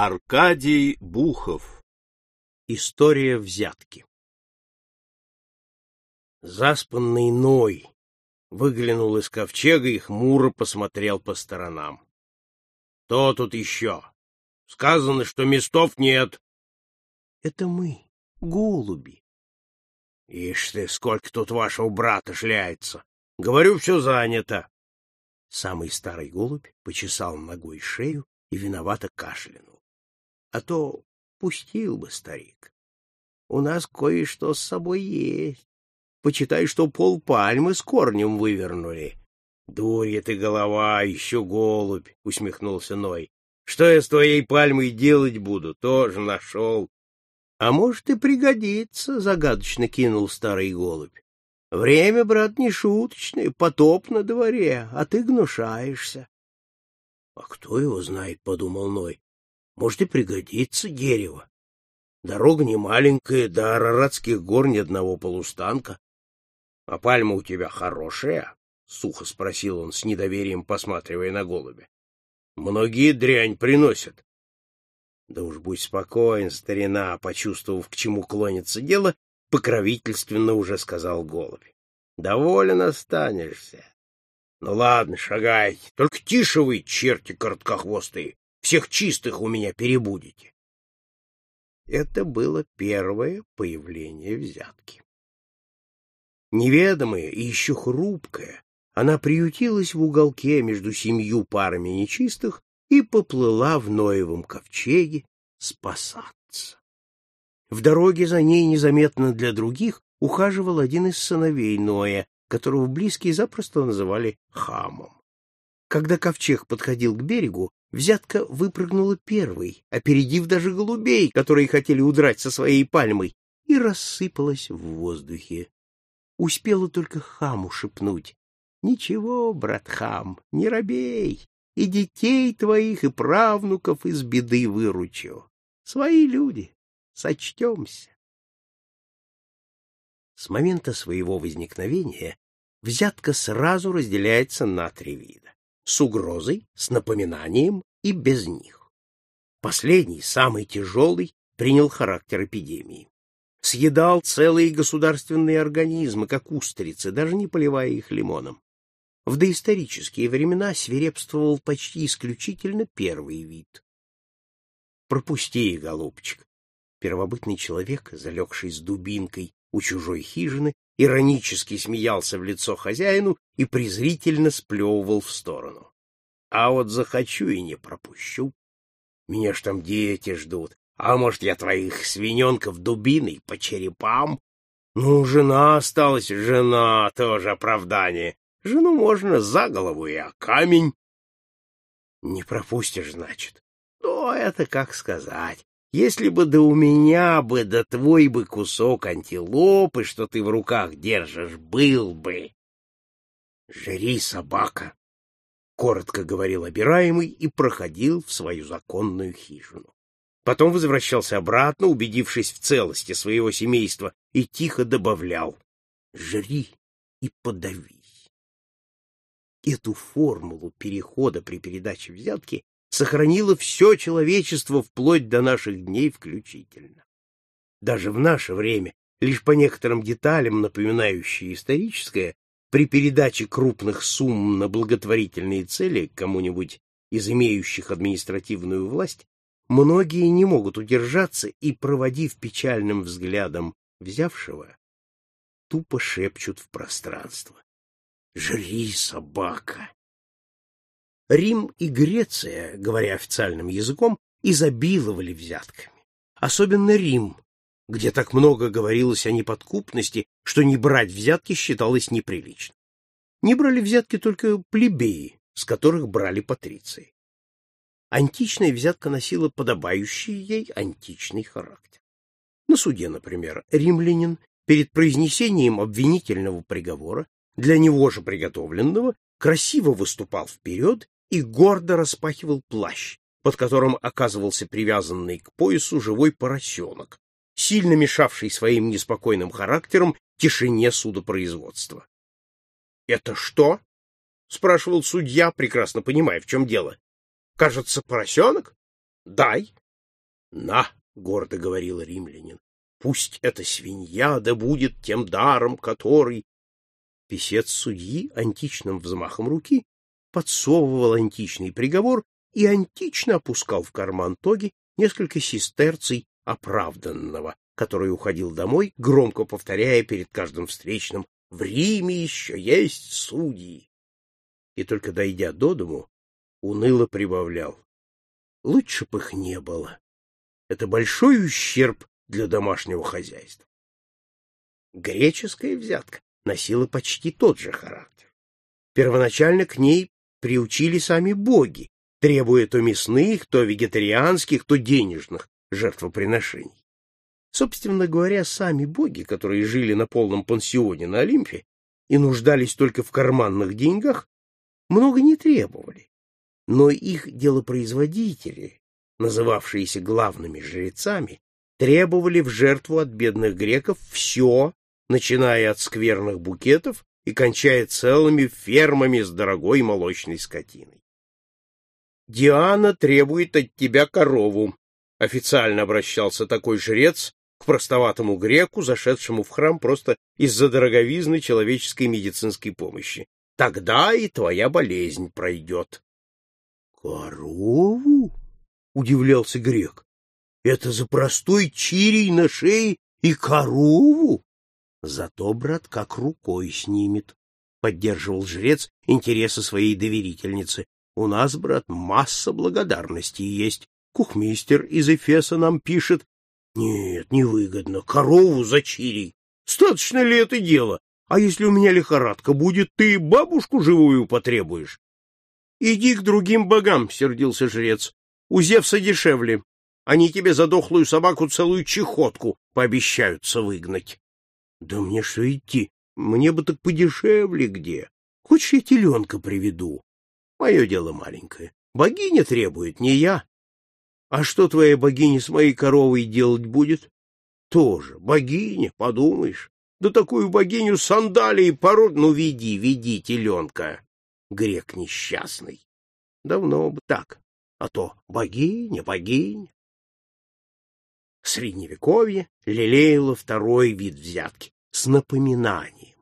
Аркадий Бухов. История взятки. Заспанный Ной выглянул из ковчега и хмуро посмотрел по сторонам. — Кто тут еще? Сказано, что местов нет. — Это мы, голуби. — Ишь ты, сколько тут вашего брата шляется. Говорю, все занято. Самый старый голубь почесал ногой шею и виновато кашлянул. А то пустил бы старик. У нас кое-что с собой есть. Почитай, что пол пальмы с корнем вывернули. — Дурья ты голова, еще голубь, — усмехнулся Ной. — Что я с твоей пальмой делать буду, тоже нашел. — А может, и пригодится, — загадочно кинул старый голубь. — Время, брат, не шуточное, потоп на дворе, а ты гнушаешься. — А кто его знает, — подумал Ной. — Может, и пригодится дерево. Дорога не маленькая, до Араратских гор ни одного полустанка. — А пальма у тебя хорошая? — сухо спросил он, с недоверием посматривая на голубя. — Многие дрянь приносят. — Да уж будь спокоен, старина, почувствовав, к чему клонится дело, покровительственно уже сказал голубь. — Доволен останешься. — Ну ладно, шагайте, только тише вы, черти короткохвостые, всех чистых у меня перебудете. Это было первое появление взятки. Неведомая и еще хрупкая, она приютилась в уголке между семью парами нечистых и поплыла в Ноевом ковчеге спасаться. В дороге за ней незаметно для других ухаживал один из сыновей Ноя, которого близкие запросто называли Хамом. Когда ковчег подходил к берегу, взятка выпрыгнула первой, опередив даже голубей, которые хотели удрать со своей пальмой, и рассыпалась в воздухе успела только хаму шепнуть. — Ничего, брат хам, не робей, и детей твоих, и правнуков из беды выручу. Свои люди, сочтемся. С момента своего возникновения взятка сразу разделяется на три вида — с угрозой, с напоминанием и без них. Последний, самый тяжелый, принял характер эпидемии съедал целые государственные организмы, как устрицы, даже не поливая их лимоном. В доисторические времена свирепствовал почти исключительно первый вид. Пропусти, голубчик. Первобытный человек, залегший с дубинкой у чужой хижины, иронически смеялся в лицо хозяину и презрительно сплевывал в сторону. А вот захочу и не пропущу. Меня ж там дети ждут, а может, я твоих свиненков дубиной по черепам? Ну, жена осталась, жена тоже оправдание. Жену можно за голову и о камень. Не пропустишь, значит. Ну, это как сказать. Если бы да у меня бы, да твой бы кусок антилопы, что ты в руках держишь, был бы. Жри, собака, — коротко говорил обираемый и проходил в свою законную хижину. Потом возвращался обратно, убедившись в целости своего семейства, и тихо добавлял «Жри и подавись». Эту формулу перехода при передаче взятки сохранило все человечество вплоть до наших дней включительно. Даже в наше время, лишь по некоторым деталям, напоминающие историческое, при передаче крупных сумм на благотворительные цели кому-нибудь из имеющих административную власть, многие не могут удержаться и, проводив печальным взглядом взявшего, тупо шепчут в пространство. «Жри, собака!» Рим и Греция, говоря официальным языком, изобиловали взятками. Особенно Рим, где так много говорилось о неподкупности, что не брать взятки считалось неприлично. Не брали взятки только плебеи, с которых брали патриции античная взятка носила подобающий ей античный характер. На суде, например, римлянин перед произнесением обвинительного приговора, для него же приготовленного, красиво выступал вперед и гордо распахивал плащ, под которым оказывался привязанный к поясу живой поросенок, сильно мешавший своим неспокойным характером тишине судопроизводства. — Это что? — спрашивал судья, прекрасно понимая, в чем дело. Кажется, поросенок? Дай. — На, — гордо говорил римлянин, — пусть эта свинья да будет тем даром, который... Песец судьи античным взмахом руки подсовывал античный приговор и антично опускал в карман тоги несколько сестерций оправданного, который уходил домой, громко повторяя перед каждым встречным «В Риме еще есть судьи!» И только дойдя до дому, уныло прибавлял «Лучше бы их не было. Это большой ущерб для домашнего хозяйства». Греческая взятка носила почти тот же характер. Первоначально к ней приучили сами боги, требуя то мясных, то вегетарианских, то денежных жертвоприношений. Собственно говоря, сами боги, которые жили на полном пансионе на Олимпе и нуждались только в карманных деньгах, много не требовали. Но их делопроизводители, называвшиеся главными жрецами, требовали в жертву от бедных греков все, начиная от скверных букетов и кончая целыми фермами с дорогой молочной скотиной. Диана требует от тебя корову. Официально обращался такой жрец к простоватому греку, зашедшему в храм просто из-за дороговизны человеческой медицинской помощи. Тогда и твоя болезнь пройдет. — Корову? — удивлялся грек. — Это за простой чирий на шее и корову? Зато, брат, как рукой снимет, — поддерживал жрец интересы своей доверительницы. У нас, брат, масса благодарностей есть. Кухмистер из Эфеса нам пишет. Нет, невыгодно. Корову за чирий. Статочно ли это дело? А если у меня лихорадка будет, ты бабушку живую потребуешь? Иди к другим богам, сердился жрец. У Зевса дешевле. Они тебе за дохлую собаку целую чехотку пообещаются выгнать. Да мне что идти? Мне бы так подешевле где. Хочешь, я теленка приведу? Мое дело маленькое. Богиня требует, не я. А что твоя богиня с моей коровой делать будет? Тоже богиня, подумаешь. Да такую богиню сандалии пород... Ну, веди, веди, теленка. Грек несчастный. Давно бы так. А то богиня, богиня. Средневековье лелеяло второй вид взятки с напоминанием.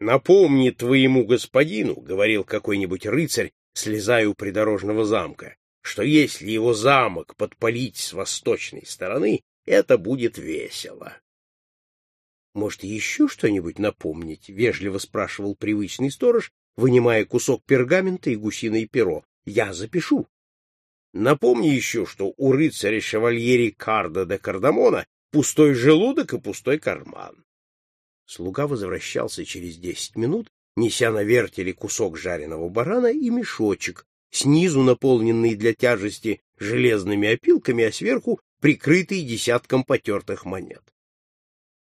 Напомни твоему господину, — говорил какой-нибудь рыцарь, слезая у придорожного замка, — что если его замок подпалить с восточной стороны, это будет весело. — Может, еще что-нибудь напомнить? — вежливо спрашивал привычный сторож, вынимая кусок пергамента и гусиное перо. — Я запишу. Напомни еще, что у рыцаря шевальери Карда де Кардамона пустой желудок и пустой карман. Слуга возвращался через десять минут, неся на вертеле кусок жареного барана и мешочек, снизу наполненный для тяжести железными опилками, а сверху прикрытый десятком потертых монет.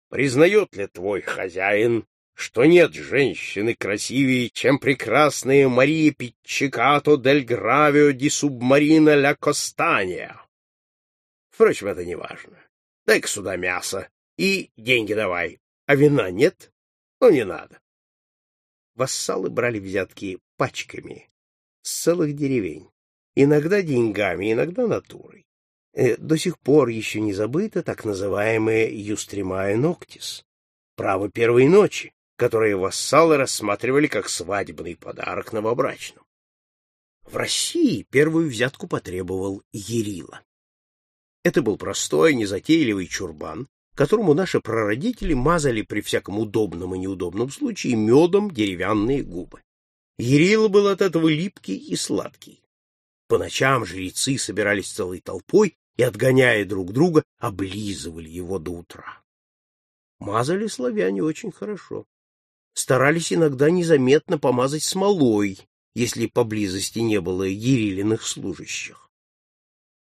Признает ли твой хозяин, что нет женщины красивее, чем прекрасная Мария Питчикато дель Гравио ди Субмарина ля Костания? Впрочем, это не важно. Дай-ка сюда мясо и деньги давай. А вина нет? Ну, не надо. Вассалы брали взятки пачками с целых деревень, иногда деньгами, иногда натурой. Э, до сих пор еще не забыто так называемое «юстримая ноктис» — право первой ночи, которое вассалы рассматривали как свадебный подарок новобрачным. В России первую взятку потребовал Ерила. Это был простой, незатейливый чурбан, которому наши прародители мазали при всяком удобном и неудобном случае медом деревянные губы. Ерила был от этого липкий и сладкий. По ночам жрецы собирались целой толпой и, отгоняя друг друга, облизывали его до утра. Мазали славяне очень хорошо. Старались иногда незаметно помазать смолой, если поблизости не было ерилиных служащих.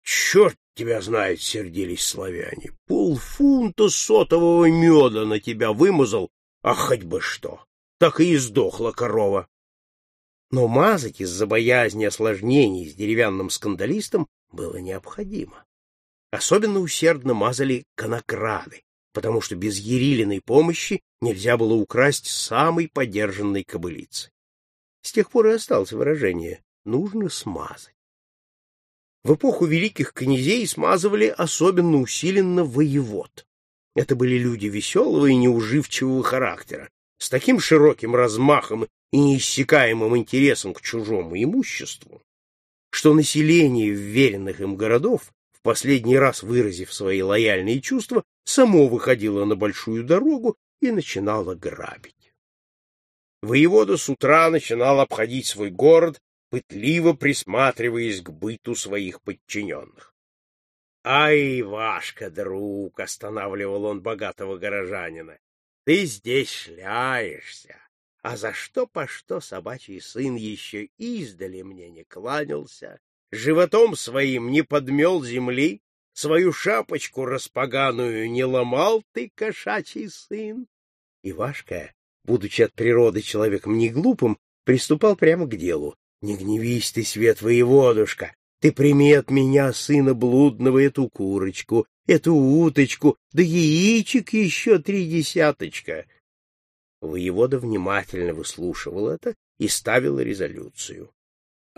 Черт тебя знает, сердились славяне. Полфунта сотового меда на тебя вымазал, а хоть бы что. Так и издохла корова. Но мазать из-за боязни осложнений с деревянным скандалистом было необходимо. Особенно усердно мазали конокрады, потому что без Ерилиной помощи нельзя было украсть самой подержанной кобылицы. С тех пор и осталось выражение «нужно смазать». В эпоху великих князей смазывали особенно усиленно воевод. Это были люди веселого и неуживчивого характера, с таким широким размахом и неиссякаемым интересом к чужому имуществу, что население вверенных им городов, в последний раз выразив свои лояльные чувства, само выходило на большую дорогу и начинало грабить. Воевода с утра начинал обходить свой город, пытливо присматриваясь к быту своих подчиненных. — Ай, Вашка, друг! — останавливал он богатого горожанина. — Ты здесь шляешься, а за что по что собачий сын еще издали мне не кланялся, животом своим не подмел земли, свою шапочку распоганую не ломал ты, кошачий сын. Ивашка, будучи от природы человеком не глупым, приступал прямо к делу. Не гневись ты, свет воеводушка, ты прими от меня, сына блудного, эту курочку, эту уточку, да яичек еще три десяточка. Воевода внимательно выслушивал это и ставил резолюцию.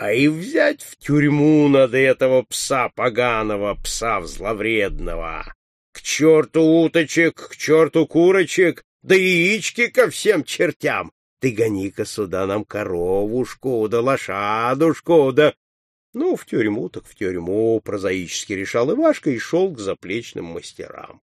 А и взять в тюрьму надо этого пса поганого, пса зловредного. К черту уточек, к черту курочек, да яички ко всем чертям. Ты гони-ка сюда нам коровушку, да лошадушку, да... Ну, в тюрьму так в тюрьму, прозаически решал Ивашка и шел к заплечным мастерам.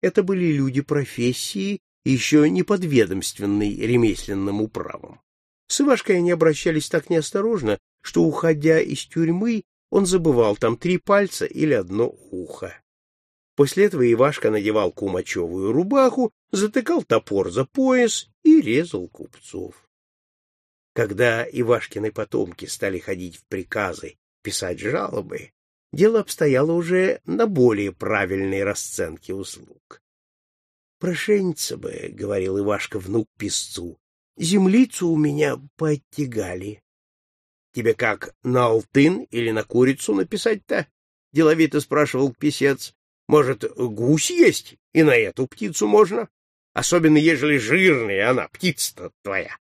Это были люди профессии, еще не подведомственной ремесленным управам. С Ивашкой они обращались так неосторожно, что, уходя из тюрьмы, он забывал там три пальца или одно ухо. После этого Ивашка надевал кумачевую рубаху, затыкал топор за пояс и резал купцов. Когда Ивашкины потомки стали ходить в приказы, писать жалобы, дело обстояло уже на более правильной расценке услуг. «Прошенница бы», — говорил Ивашка внук писцу, — «землицу у меня пооттягали». «Тебе как, на алтын или на курицу написать-то?» — деловито спрашивал писец. Может, гусь есть, и на эту птицу можно? Особенно, ежели жирная она, птица-то твоя.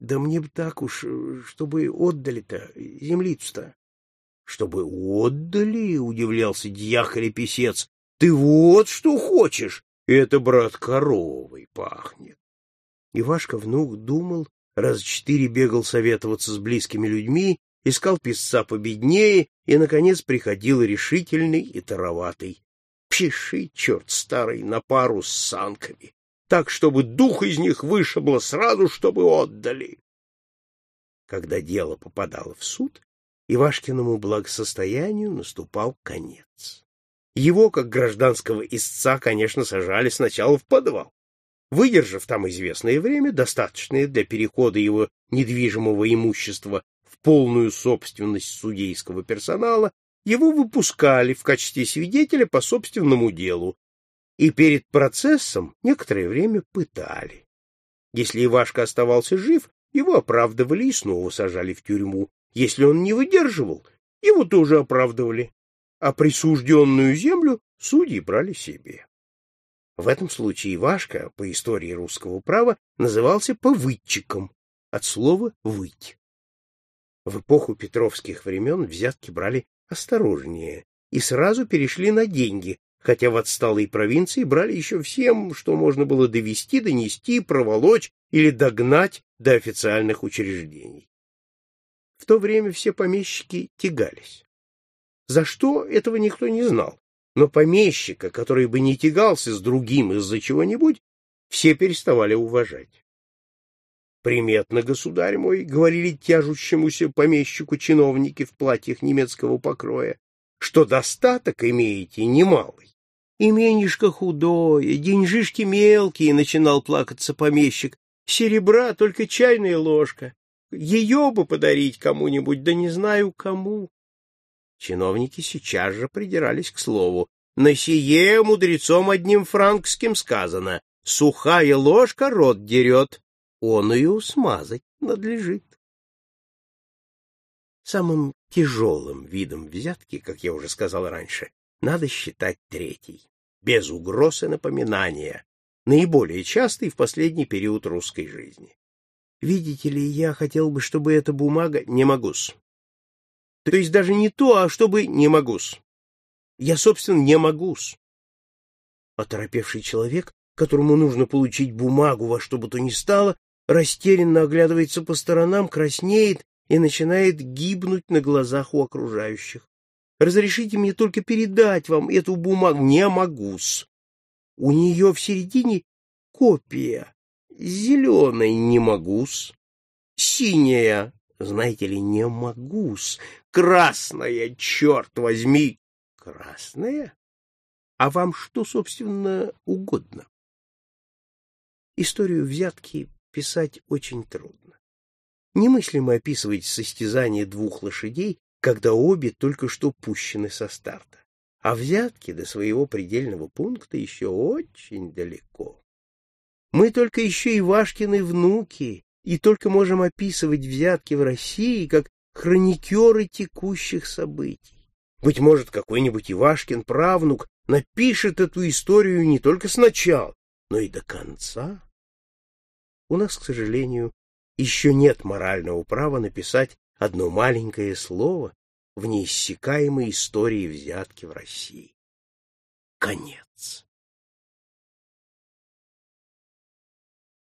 Да мне бы так уж, чтобы отдали-то землицу-то. Чтобы отдали, удивлялся дьяк писец. Ты вот что хочешь. Это, брат, коровой пахнет. Ивашка внук думал, раз четыре бегал советоваться с близкими людьми, искал писца победнее и, наконец, приходил решительный и тароватый. Пиши, черт старый, на пару с санками, так, чтобы дух из них вышибло сразу, чтобы отдали. Когда дело попадало в суд, Ивашкиному благосостоянию наступал конец. Его, как гражданского истца, конечно, сажали сначала в подвал. Выдержав там известное время, достаточное для перехода его недвижимого имущества в полную собственность судейского персонала, его выпускали в качестве свидетеля по собственному делу и перед процессом некоторое время пытали. Если Ивашка оставался жив, его оправдывали и снова сажали в тюрьму. Если он не выдерживал, его тоже оправдывали, а присужденную землю судьи брали себе. В этом случае Ивашка, по истории русского права, назывался повыдчиком, от слова «выть». В эпоху петровских времен взятки брали осторожнее и сразу перешли на деньги, хотя в отсталой провинции брали еще всем, что можно было довести, донести, проволочь или догнать до официальных учреждений. В то время все помещики тягались. За что, этого никто не знал, но помещика, который бы не тягался с другим из-за чего-нибудь, все переставали уважать. Приметно, государь мой, — говорили тяжущемуся помещику чиновники в платьях немецкого покроя, — что достаток имеете немалый. Именишко худое, деньжишки мелкие, — начинал плакаться помещик, — серебра только чайная ложка. Ее бы подарить кому-нибудь, да не знаю кому. Чиновники сейчас же придирались к слову. На сие мудрецом одним франкским сказано «Сухая ложка рот дерет, он ее смазать надлежит. Самым тяжелым видом взятки, как я уже сказал раньше, надо считать третий, без угроз и напоминания, наиболее частый в последний период русской жизни. Видите ли, я хотел бы, чтобы эта бумага... Не могу-с. То есть даже не то, а чтобы не могу-с. Я, собственно, не могу-с. Оторопевший человек, которому нужно получить бумагу во что бы то ни стало, растерянно оглядывается по сторонам, краснеет и начинает гибнуть на глазах у окружающих. Разрешите мне только передать вам эту бумагу. Не могу-с. У нее в середине копия. Зеленой не могу-с. Синяя, знаете ли, не могу-с. Красная, черт возьми. Красная? А вам что, собственно, угодно? Историю взятки писать очень трудно. Немыслимо описывать состязание двух лошадей, когда обе только что пущены со старта. А взятки до своего предельного пункта еще очень далеко. Мы только еще и Вашкины внуки, и только можем описывать взятки в России как хроникеры текущих событий. Быть может, какой-нибудь Ивашкин правнук напишет эту историю не только сначала, но и до конца. У нас, к сожалению, еще нет морального права написать одно маленькое слово в неиссякаемой истории взятки в России. Конец.